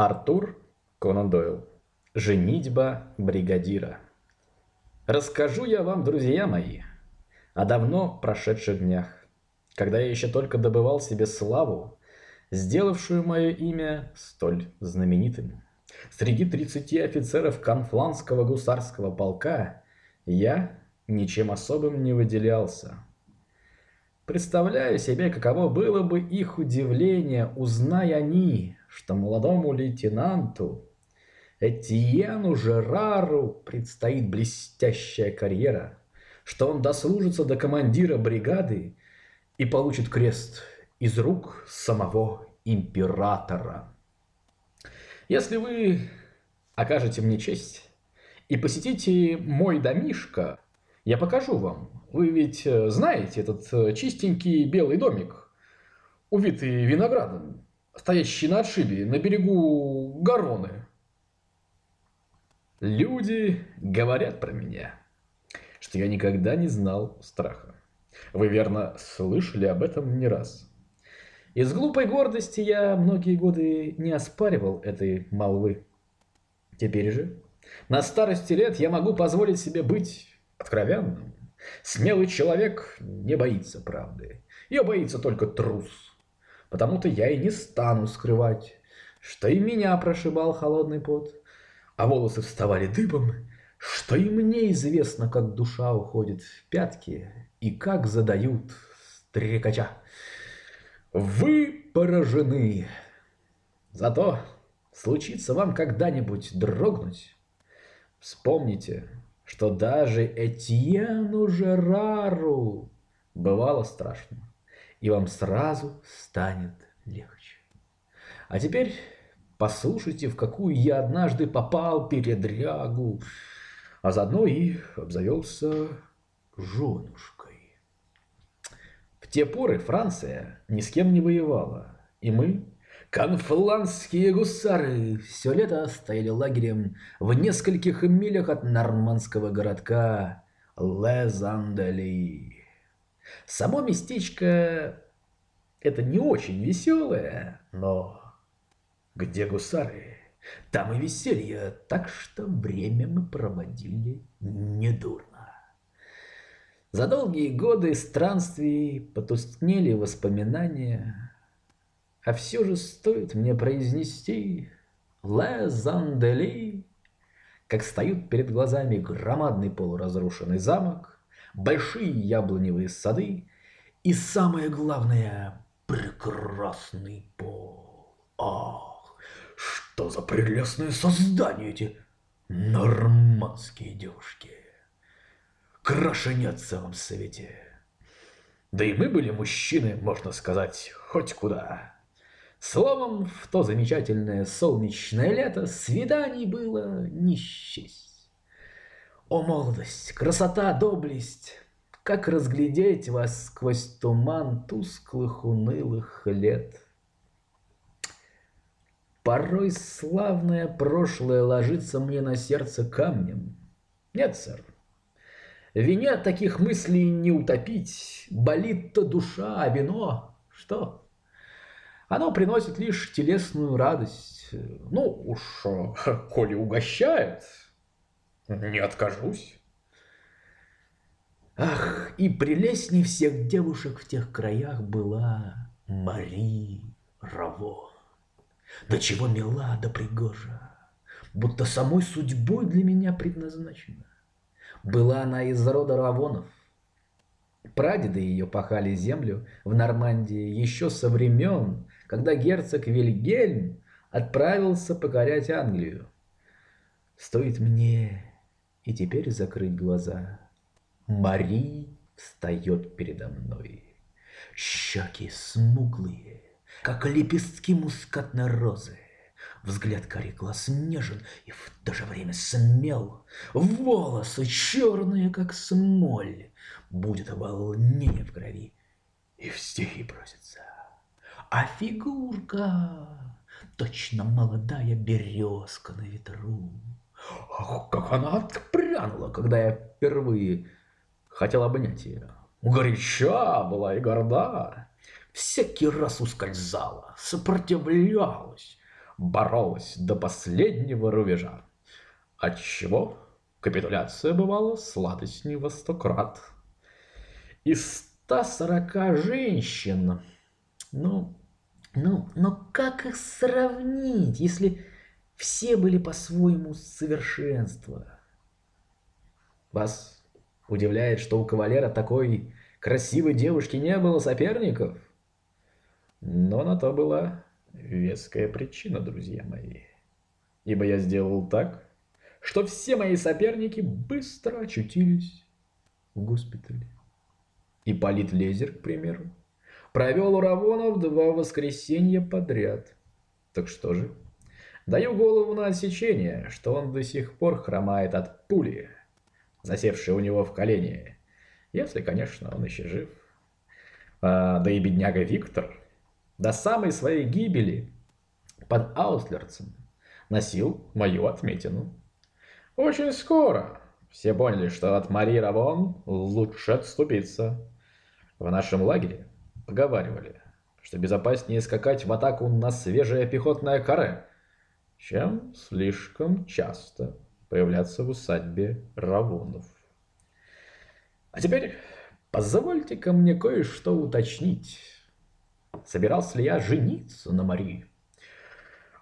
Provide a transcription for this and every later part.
Артур Конан Дойл. Женитьба бригадира. Расскажу я вам, друзья мои, о давно прошедших днях, когда я еще только добывал себе славу, сделавшую мое имя столь знаменитым. Среди 30 офицеров Конфланского гусарского полка я ничем особым не выделялся. Представляю себе, каково было бы их удивление, узная они, что молодому лейтенанту Этьену Жерару предстоит блестящая карьера, что он дослужится до командира бригады и получит крест из рук самого императора. Если вы окажете мне честь и посетите мой домишко, я покажу вам. Вы ведь э, знаете этот э, чистенький белый домик, увитый виноградом, стоящий на отшибе на берегу Гароны. Люди говорят про меня, что я никогда не знал страха. Вы верно слышали об этом не раз. Из глупой гордости я многие годы не оспаривал этой молвы. Теперь же, на старости лет я могу позволить себе быть откровенным. Смелый человек не боится правды. Ее боится только трус. Потому-то я и не стану скрывать, что и меня прошибал холодный пот, а волосы вставали дыбом, что и мне известно, как душа уходит в пятки и как задают стрекача. Вы поражены. Зато случится вам когда-нибудь дрогнуть. Вспомните, что даже Этьену Жерару бывало страшно, и вам сразу станет легче. А теперь послушайте, в какую я однажды попал передрягу, а заодно и обзавелся женушкой. В те поры Франция ни с кем не воевала, и мы, конфландские гусары, все лето стояли лагерем в нескольких милях от нормандского городка Лезандели. Само местечко это не очень веселое, но где гусары, там и веселье, так что время мы проводили недурно. За долгие годы странствий потускнели воспоминания, а все же стоит мне произнести «Ле Зандели», как стоят перед глазами громадный полуразрушенный замок, большие яблоневые сады и, самое главное, прекрасный пол. Ах, что за прелестное создание эти нормандские девушки! краше нет в целом свете. Да и мы были мужчины, можно сказать, хоть куда. Словом, в то замечательное солнечное лето свиданий было не счесть. О, молодость, красота, доблесть! Как разглядеть вас сквозь туман тусклых унылых лет? Порой славное прошлое ложится мне на сердце камнем. Нет, сэр, Вине таких мыслей не утопить, болит-то душа, а вино что? Оно приносит лишь телесную радость. Ну уж, коли угощает, не откажусь. Ах, и прелестней всех девушек в тех краях была Мари Раво. Да чего мила да пригожа, будто самой судьбой для меня предназначена. Была она из рода Равонов. Прадеды ее пахали землю в Нормандии еще со времен, когда герцог Вильгельм отправился покорять Англию. Стоит мне и теперь закрыть глаза. Мари встает передо мной. Щеки смуглые, как лепестки мускатной розы. Взгляд карий глаз нежен и в то же время смел. Волосы черные, как смоль. Будет волнение в крови и в стихи бросится. А фигурка точно молодая березка на ветру. Как она отпрянула, когда я впервые хотел обнять ее. Горяча была и горда. Всякий раз ускользала, сопротивлялась, боролась до последнего рубежа. Отчего капитуляция бывала сладостней во сто крат. Из 140 женщин, ну, ну, но как их сравнить, если все были по-своему совершенства? Вас удивляет, что у кавалера такой красивой девушки не было соперников? Но на то была веская причина, друзья мои. Ибо я сделал так, что все мои соперники быстро очутились в госпитале. И Полит Лезер, к примеру, провел у Равонов два воскресенья подряд. Так что же? Даю голову на отсечение, что он до сих пор хромает от пули, засевшей у него в колене. Если, конечно, он еще жив. А, да и бедняга Виктор до самой своей гибели под Ауслерцем носил мою отметину. Очень скоро все поняли, что от Мари Равон лучше отступиться. В нашем лагере поговаривали, что безопаснее скакать в атаку на свежее пехотное каре, чем слишком часто появляться в усадьбе Равонов. А теперь позвольте-ка мне кое-что уточнить. Собирался ли я жениться на Марии?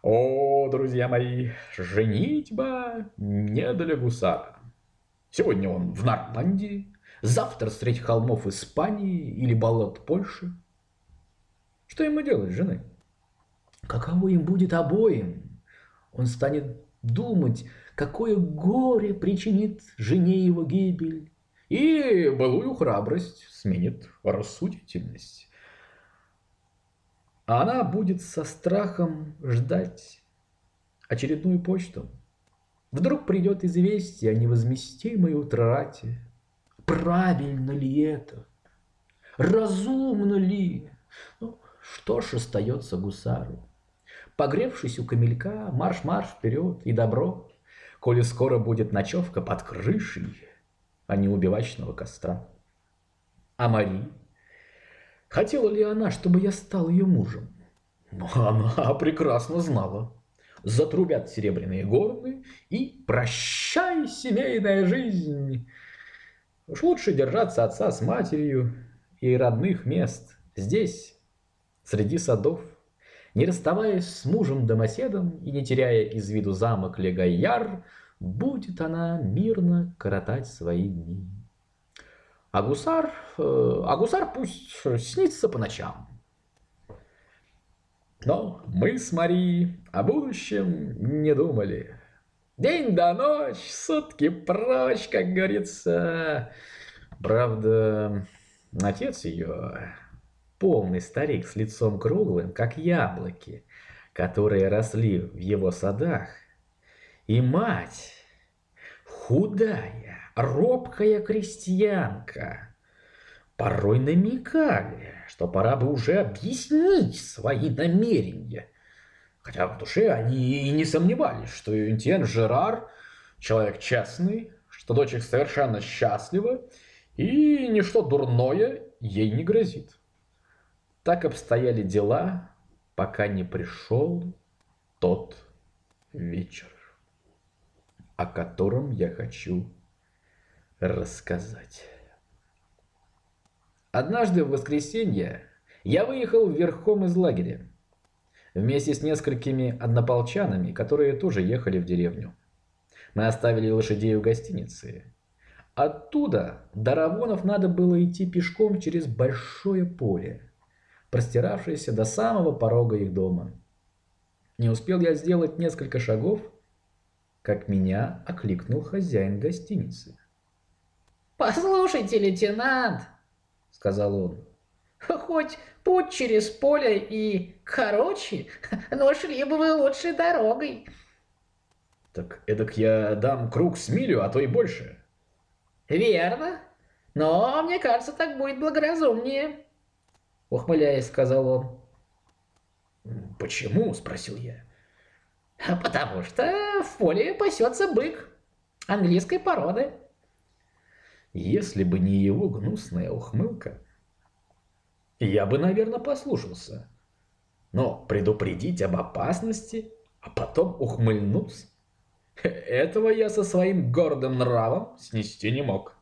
О, друзья мои, женитьба не для гусара. Сегодня он в Нормандии, завтра средь холмов Испании или болот Польши. Что ему делать с женой? Каково им будет обоим? Он станет думать, какое горе причинит жене его гибель, и былую храбрость сменит рассудительность. А она будет со страхом ждать очередную почту. Вдруг придет известие о невозместимой утрате. Правильно ли это? Разумно ли? Ну, что ж остается гусару? Погревшись у камелька, марш-марш вперед и добро, коли скоро будет ночевка под крышей, а не у бивачного костра. А Мари Хотела ли она, чтобы я стал ее мужем? Но она прекрасно знала. Затрубят серебряные горны и прощай, семейная жизнь. Уж лучше держаться отца с матерью и родных мест здесь, среди садов, не расставаясь с мужем-домоседом и не теряя из виду замок Легайяр, будет она мирно коротать свои дни. А гусар, э, а гусар пусть снится по ночам. Но мы с Мари о будущем не думали. День до ночь, сутки прочь, как говорится. Правда, отец ее, полный старик с лицом круглым, как яблоки, которые росли в его садах, и мать, худая, робкая крестьянка. Порой намекали, что пора бы уже объяснить свои намерения. Хотя в душе они и не сомневались, что Юнтен Жерар – человек честный, что дочь их совершенно счастлива, и ничто дурное ей не грозит. Так обстояли дела, пока не пришел тот вечер, о котором я хочу рассказать. Однажды в воскресенье я выехал верхом из лагеря вместе с несколькими однополчанами, которые тоже ехали в деревню. Мы оставили лошадей у гостиницы. Оттуда до Равонов надо было идти пешком через большое поле, простиравшееся до самого порога их дома. Не успел я сделать несколько шагов, как меня окликнул хозяин гостиницы. «Послушайте, лейтенант», — сказал он, — «хоть путь через поле и короче, но шли бы вы лучшей дорогой». «Так эдак я дам круг с милю, а то и больше». «Верно, но мне кажется, так будет благоразумнее», — ухмыляясь, сказал он. «Почему?» — спросил я. «Потому что в поле пасется бык английской породы». Если бы не его гнусная ухмылка, я бы, наверное, послушался. Но предупредить об опасности а потом ухмыльнуться. Этого я со своим гордым нравом снести не мог.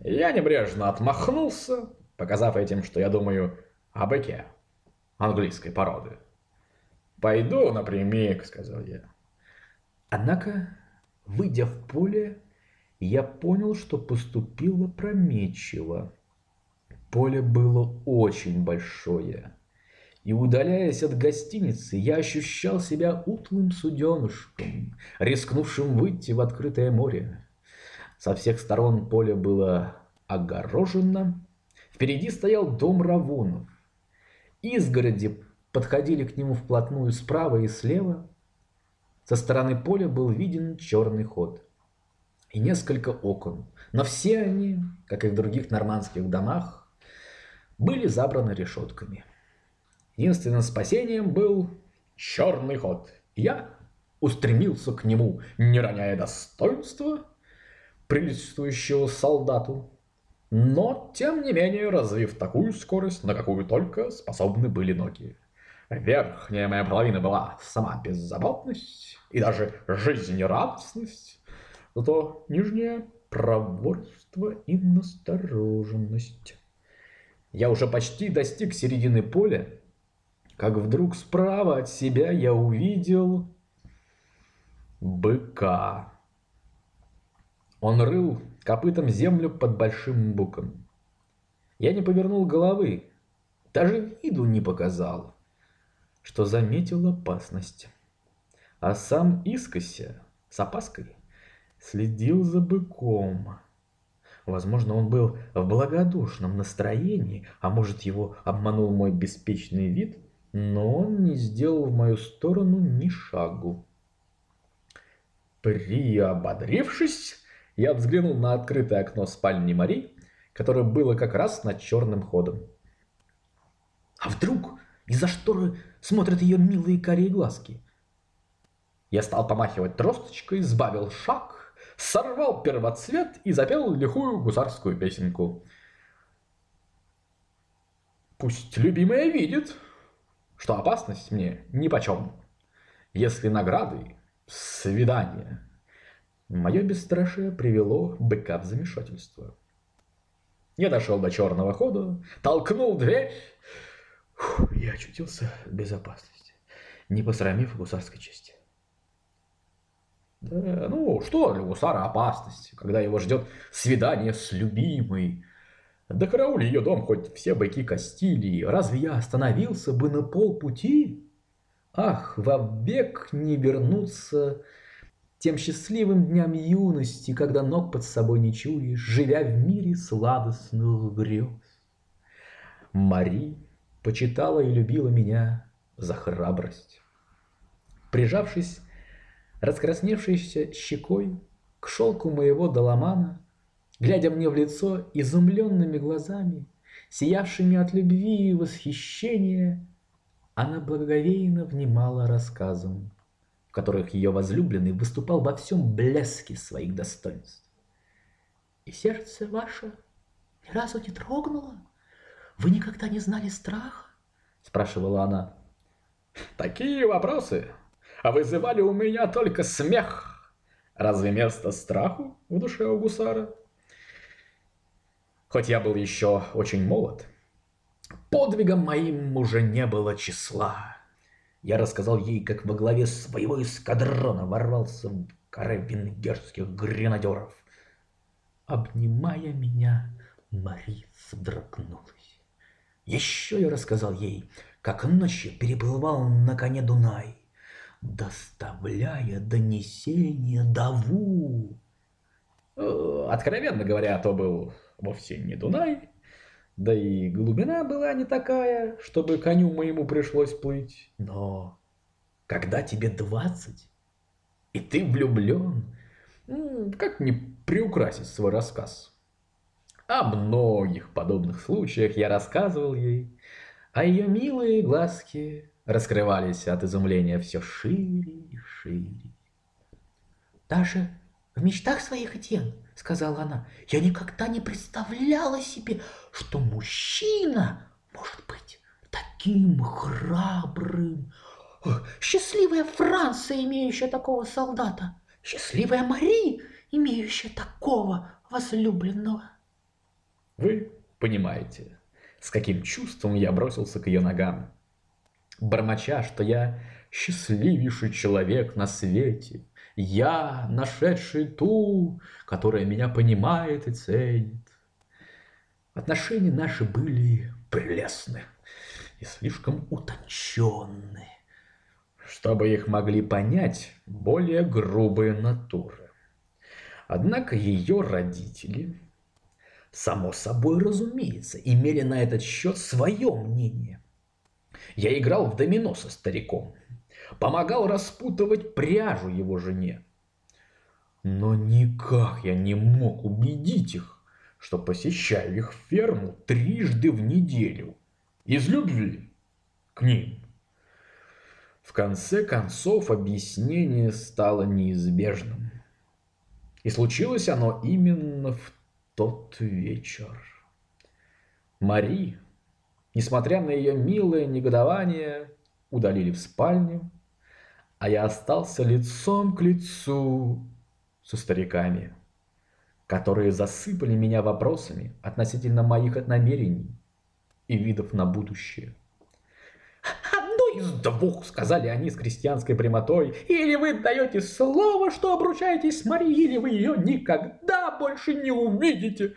Я небрежно отмахнулся, показав этим, что я думаю о быке английской породы. «Пойду напрямик», — сказал я. Однако, выйдя в поле, я понял, что поступило прометчиво. Поле было очень большое. И удаляясь от гостиницы, я ощущал себя утлым суденышком, рискнувшим выйти в открытое море. Со всех сторон поле было огорожено. Впереди стоял дом Равунов. Изгороди подходили к нему вплотную справа и слева. Со стороны поля был виден черный ход и несколько окон, но все они, как и в других нормандских домах, были забраны решетками. Единственным спасением был черный ход. Я устремился к нему, не роняя достоинства, приличествующего солдату, но, тем не менее, развив такую скорость, на какую только способны были ноги. Верхняя моя половина была сама беззаботность и даже жизнерадостность, зато нижняя — проворство и настороженность. Я уже почти достиг середины поля, как вдруг справа от себя я увидел быка. Он рыл копытом землю под большим буком. Я не повернул головы, даже виду не показал, что заметил опасность. А сам искося, с опаской, следил за быком. Возможно, он был в благодушном настроении, а может, его обманул мой беспечный вид – но он не сделал в мою сторону ни шагу. Приободрившись, я взглянул на открытое окно спальни Мари, которое было как раз над черным ходом. А вдруг из-за шторы смотрят ее милые карие глазки? Я стал помахивать тросточкой, сбавил шаг, сорвал первоцвет и запел лихую гусарскую песенку. Пусть любимая видит, что опасность мне нипочем. Если награды – свидание. Мое бесстрашие привело быка в замешательство. Я дошел до черного хода, толкнул дверь. Фу, я очутился в безопасности, не посрамив гусарской чести. Да, ну, что для гусара опасность, когда его ждет свидание с любимой, да караули ее дом хоть все быки Кастилии, разве я остановился бы на полпути? Ах, вовек не вернуться тем счастливым дням юности, когда ног под собой не чуешь, живя в мире сладостных грез. Мари почитала и любила меня за храбрость. Прижавшись раскрасневшейся щекой к шелку моего доломана, глядя мне в лицо изумленными глазами, сиявшими от любви и восхищения, она благоговейно внимала рассказам, в которых ее возлюбленный выступал во всем блеске своих достоинств. «И сердце ваше ни разу не трогнуло? Вы никогда не знали страха?» — спрашивала она. «Такие вопросы вызывали у меня только смех. Разве место страху в душе у гусара?» хоть я был еще очень молод. Подвигом моим уже не было числа. Я рассказал ей, как во главе своего эскадрона ворвался в каре венгерских гренадеров. Обнимая меня, Мари содрогнулась. Еще я рассказал ей, как ночью переплывал на коне Дунай, доставляя донесение Даву. Э, откровенно говоря, то был вовсе не Дунай, да и глубина была не такая, чтобы коню моему пришлось плыть. Но когда тебе двадцать, и ты влюблен, как не приукрасить свой рассказ? О многих подобных случаях я рассказывал ей, а ее милые глазки раскрывались от изумления все шире и шире. Даже в мечтах своих, Этьен, сказала она, я никогда не представляла себе, что мужчина может быть таким храбрым, счастливая Франция, имеющая такого солдата! Счастливая Мари, имеющая такого возлюбленного!» Вы понимаете, с каким чувством я бросился к ее ногам. Бормоча, что я счастливейший человек на свете, я, нашедший ту, которая меня понимает и ценит. Отношения наши были прелестны и слишком утонченны, чтобы их могли понять более грубые натуры. Однако ее родители, само собой разумеется, имели на этот счет свое мнение. Я играл в домино со стариком, помогал распутывать пряжу его жене. Но никак я не мог убедить их, что посещаю их ферму трижды в неделю из любви к ним. В конце концов объяснение стало неизбежным. И случилось оно именно в тот вечер. Мари, несмотря на ее милое негодование, удалили в спальню, а я остался лицом к лицу со стариками, которые засыпали меня вопросами относительно моих намерений и видов на будущее. «Одно из двух», — сказали они с крестьянской прямотой, «или вы даете слово, что обручаетесь с Марией, или вы ее никогда больше не увидите».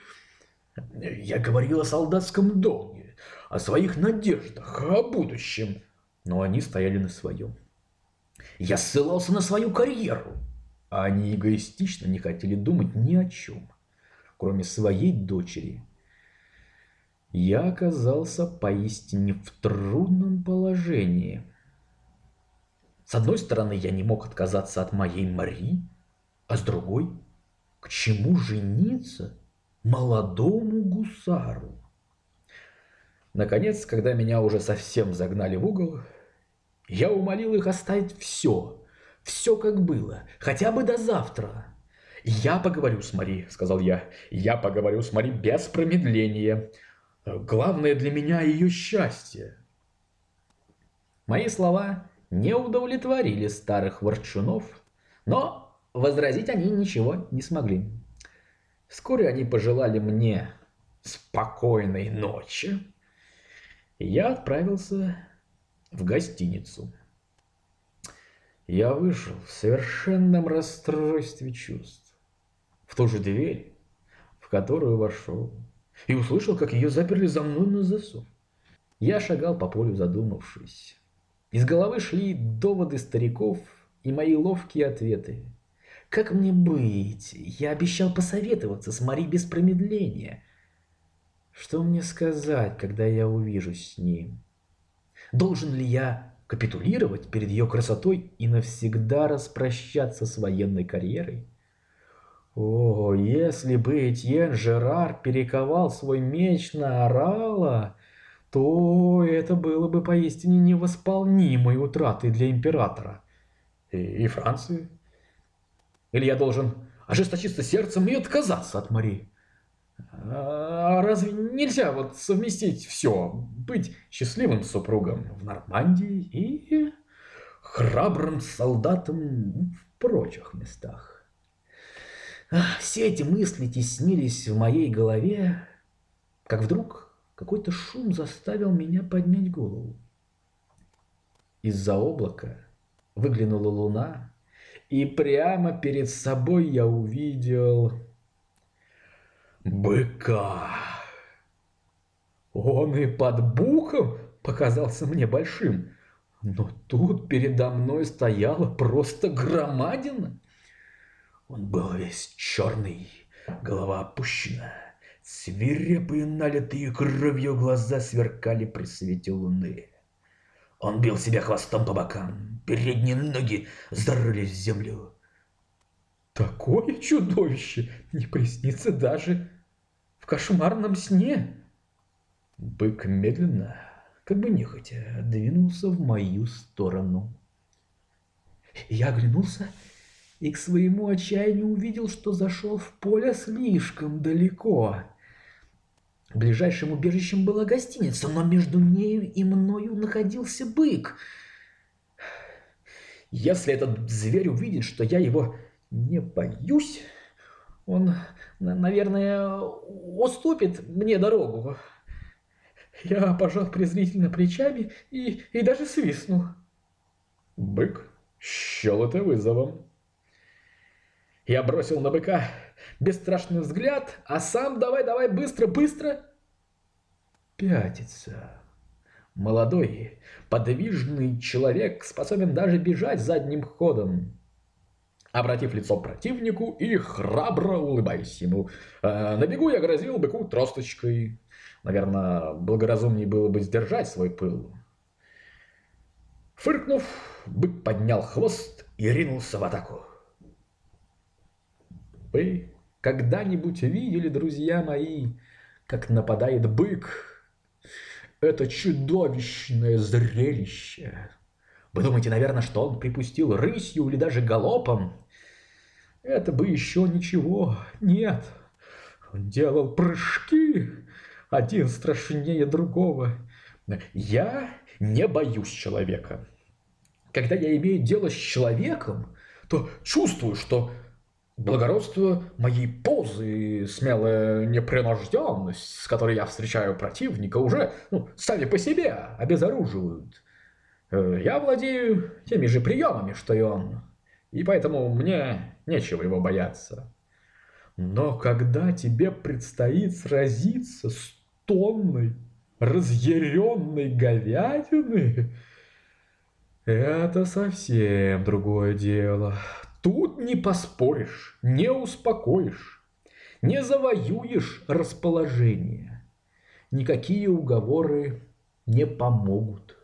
Я говорил о солдатском долге, о своих надеждах, о будущем, но они стояли на своем. Я ссылался на свою карьеру, а они эгоистично не хотели думать ни о чем, кроме своей дочери. Я оказался поистине в трудном положении. С одной стороны, я не мог отказаться от моей Мари, а с другой, к чему жениться молодому гусару? Наконец, когда меня уже совсем загнали в угол, я умолил их оставить все, все как было, хотя бы до завтра. «Я поговорю с Мари», — сказал я. «Я поговорю с Мари без промедления. Главное для меня ее счастье». Мои слова не удовлетворили старых ворчунов, но возразить они ничего не смогли. Вскоре они пожелали мне спокойной ночи, я отправился в гостиницу. Я вышел в совершенном расстройстве чувств. В ту же дверь, в которую вошел, и услышал, как ее заперли за мной на засов. Я шагал по полю задумавшись. Из головы шли доводы стариков и мои ловкие ответы. Как мне быть? Я обещал посоветоваться с Мари без промедления. Что мне сказать, когда я увижусь с ним? Должен ли я капитулировать перед ее красотой и навсегда распрощаться с военной карьерой? О, если бы Этьен Жерар перековал свой меч на орала, то это было бы поистине невосполнимой утратой для императора. И, и Франции. Или я должен ожесточиться сердцем и отказаться от Марии? А разве нельзя вот совместить все? Быть счастливым супругом в Нормандии и храбрым солдатом в прочих местах? Все эти мысли теснились в моей голове, как вдруг какой-то шум заставил меня поднять голову. Из-за облака выглянула луна, и прямо перед собой я увидел быка. Он и под бухом показался мне большим, но тут передо мной стояла просто громадина. Он был весь черный, голова опущена, свирепые налитые кровью глаза сверкали при свете луны. Он бил себя хвостом по бокам, передние ноги зарылись в землю. Такое чудовище не приснится даже в кошмарном сне. Бык медленно, как бы нехотя, двинулся в мою сторону. Я оглянулся и к своему отчаянию увидел, что зашел в поле слишком далеко. Ближайшим убежищем была гостиница, но между нею и мною находился бык. Если этот зверь увидит, что я его не боюсь, он, наверное, уступит мне дорогу. Я пожал презрительно плечами и, и даже свистнул. Бык счел это вызовом. Я бросил на быка бесстрашный взгляд, а сам давай-давай быстро-быстро пятиться. Молодой, подвижный человек способен даже бежать задним ходом. Обратив лицо противнику и храбро улыбаясь ему, э, на бегу я грозил быку тросточкой. Наверное, благоразумнее было бы сдержать свой пыл. Фыркнув, бык поднял хвост и ринулся в атаку. Вы когда-нибудь видели, друзья мои, как нападает бык это чудовищное зрелище. Вы думаете, наверное, что он припустил рысью или даже галопом? Это бы еще ничего. Нет. Он делал прыжки, один страшнее другого. Я не боюсь человека. Когда я имею дело с человеком, то чувствую, что Благородство моей позы и смелая непринужденность, с которой я встречаю противника, уже ну, сами по себе обезоруживают. Э, я владею теми же приемами, что и он, и поэтому мне нечего его бояться. Но когда тебе предстоит сразиться с тонной разъяренной говядины, это совсем другое дело. Тут не поспоришь, не успокоишь, не завоюешь расположение. Никакие уговоры не помогут.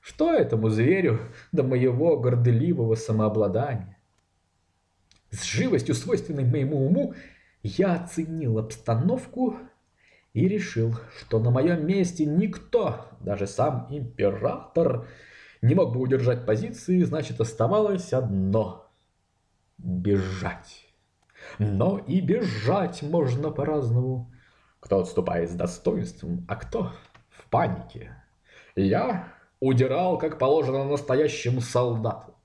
Что этому зверю до моего горделивого самообладания? С живостью, свойственной моему уму, я оценил обстановку и решил, что на моем месте никто, даже сам император, не мог бы удержать позиции, значит, оставалось одно бежать. Но и бежать можно по-разному. Кто отступает с достоинством, а кто в панике. Я удирал, как положено настоящему солдату.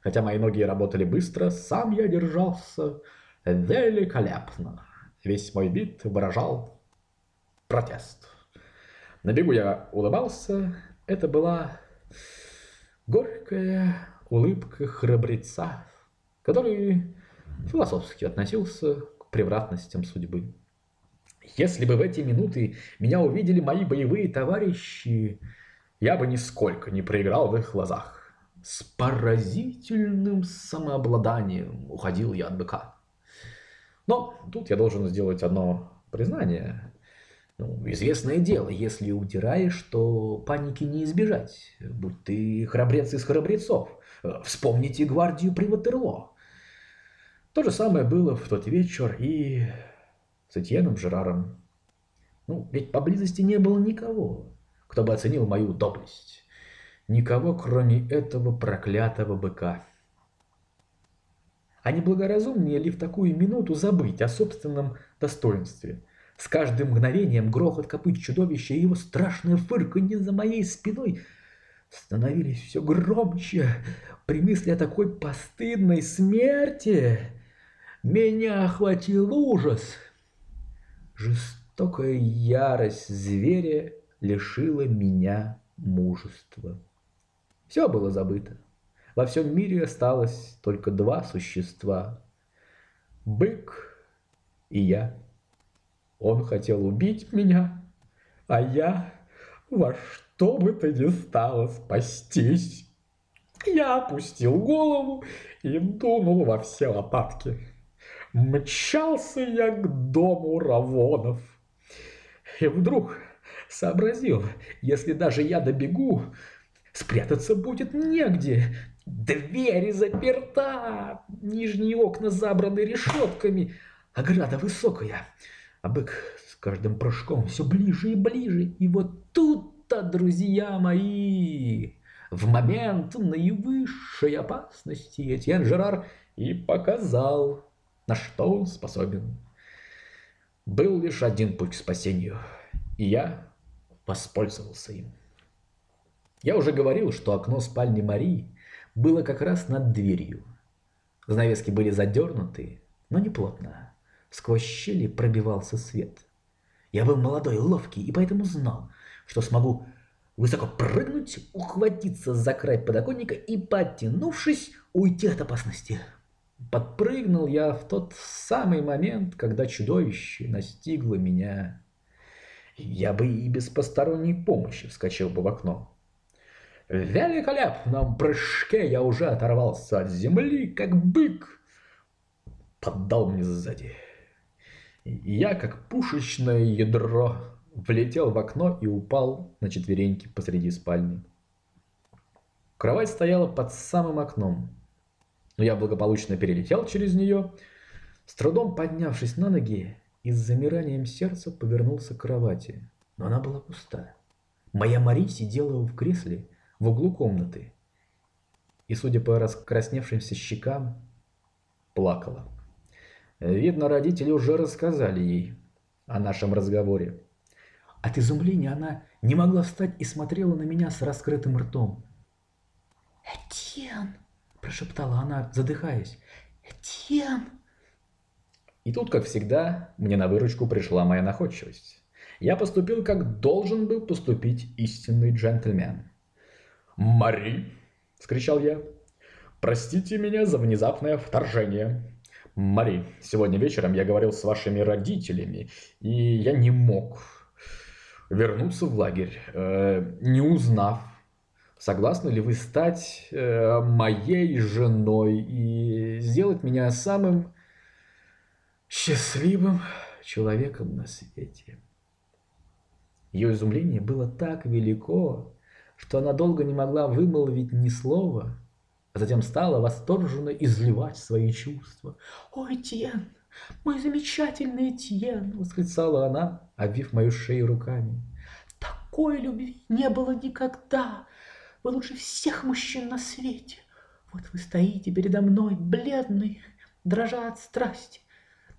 Хотя мои ноги работали быстро, сам я держался великолепно. Весь мой вид выражал протест. На бегу я улыбался. Это была горькая улыбка храбреца, который философски относился к превратностям судьбы. Если бы в эти минуты меня увидели мои боевые товарищи, я бы нисколько не проиграл в их глазах. С поразительным самообладанием уходил я от быка. Но тут я должен сделать одно признание. Ну, известное дело, если удираешь, то паники не избежать. Будь ты храбрец из храбрецов. Вспомните гвардию при Ватерлоо. То же самое было в тот вечер и с Этьеном Жераром. Ну, ведь поблизости не было никого, кто бы оценил мою доблесть. Никого, кроме этого проклятого быка. А не благоразумнее ли в такую минуту забыть о собственном достоинстве? С каждым мгновением грохот копыт чудовища и его страшное фырканье за моей спиной становились все громче при мысли о такой постыдной смерти. Меня охватил ужас. Жестокая ярость зверя лишила меня мужества. Все было забыто. Во всем мире осталось только два существа. Бык и я. Он хотел убить меня, а я во что бы то ни стало спастись. Я опустил голову и дунул во все лопатки. Мчался я к дому Равонов. И вдруг сообразил, если даже я добегу, спрятаться будет негде. Двери заперта, нижние окна забраны решетками, ограда высокая, а бык с каждым прыжком все ближе и ближе. И вот тут-то, друзья мои, в момент наивысшей опасности Этьен Жерар и показал на что он способен. Был лишь один путь к спасению, и я воспользовался им. Я уже говорил, что окно спальни Марии было как раз над дверью. Занавески были задернуты, но не плотно. Сквозь щели пробивался свет. Я был молодой, ловкий, и поэтому знал, что смогу высоко прыгнуть, ухватиться за край подоконника и, подтянувшись, уйти от опасности. Подпрыгнул я в тот самый момент, когда чудовище настигло меня. Я бы и без посторонней помощи вскочил бы в окно. В великолепном прыжке я уже оторвался от земли, как бык. Поддал мне сзади. Я, как пушечное ядро, влетел в окно и упал на четвереньки посреди спальни. Кровать стояла под самым окном, но я благополучно перелетел через нее, с трудом поднявшись на ноги и с замиранием сердца повернулся к кровати, но она была пуста. Моя Мари сидела в кресле в углу комнаты и, судя по раскрасневшимся щекам, плакала. Видно, родители уже рассказали ей о нашем разговоре. От изумления она не могла встать и смотрела на меня с раскрытым ртом. «Этьен!» – прошептала она, задыхаясь. «Этьен!» И тут, как всегда, мне на выручку пришла моя находчивость. Я поступил, как должен был поступить истинный джентльмен. «Мари!» – скричал я. «Простите меня за внезапное вторжение. Мари, сегодня вечером я говорил с вашими родителями, и я не мог вернуться в лагерь, э, не узнав, согласны ли вы стать э, моей женой и сделать меня самым счастливым человеком на свете. Ее изумление было так велико, что она долго не могла вымолвить ни слова – а затем стала восторженно изливать свои чувства. «Ой, Тиен, мой замечательный Тиен!» — восклицала она, обвив мою шею руками. «Такой любви не было никогда! Вы лучше всех мужчин на свете! Вот вы стоите передо мной, бледный, дрожа от страсти.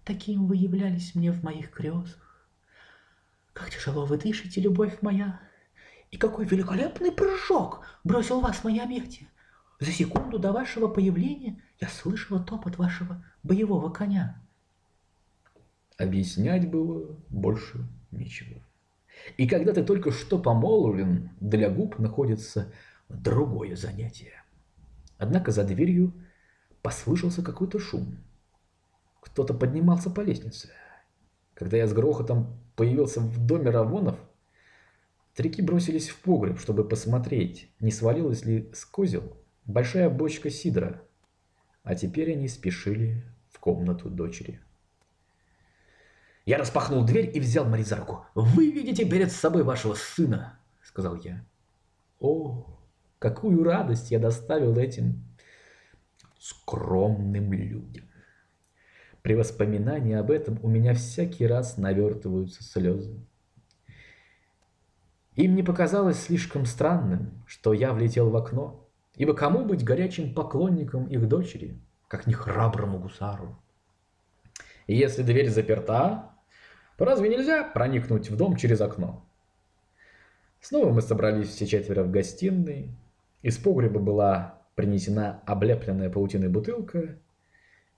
Таким вы являлись мне в моих грезах. Как тяжело вы дышите, любовь моя! И какой великолепный прыжок бросил вас в мои объятия! За секунду до вашего появления я слышала топот вашего боевого коня. Объяснять было больше нечего. И когда ты только что помолвлен, для губ находится другое занятие. Однако за дверью послышался какой-то шум. Кто-то поднимался по лестнице. Когда я с грохотом появился в доме Равонов, старики бросились в погреб, чтобы посмотреть, не свалилась ли с козел большая бочка сидра. А теперь они спешили в комнату дочери. Я распахнул дверь и взял Мари за руку. «Вы видите перед собой вашего сына», — сказал я. О, какую радость я доставил этим скромным людям. При воспоминании об этом у меня всякий раз навертываются слезы. Им не показалось слишком странным, что я влетел в окно, Ибо кому быть горячим поклонником их дочери, как не храброму гусару? И если дверь заперта, то разве нельзя проникнуть в дом через окно? Снова мы собрались все четверо в гостиной. Из погреба была принесена облепленная паутиной бутылка,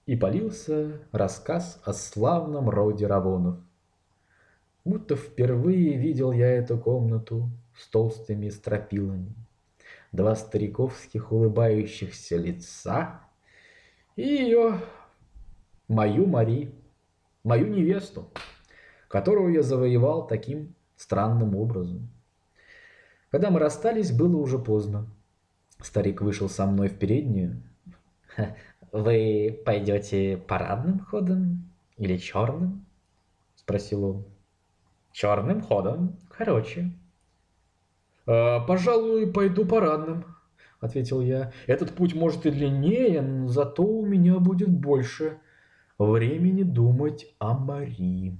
и полился рассказ о славном роде Равонов. Будто впервые видел я эту комнату с толстыми стропилами два стариковских улыбающихся лица и ее, мою Мари, мою невесту, которую я завоевал таким странным образом. Когда мы расстались, было уже поздно. Старик вышел со мной в переднюю. «Вы пойдете парадным ходом или черным?» – спросил он. «Черным ходом короче», «Э, «Пожалуй, пойду парадным», — ответил я. «Этот путь может и длиннее, но зато у меня будет больше времени думать о Марии».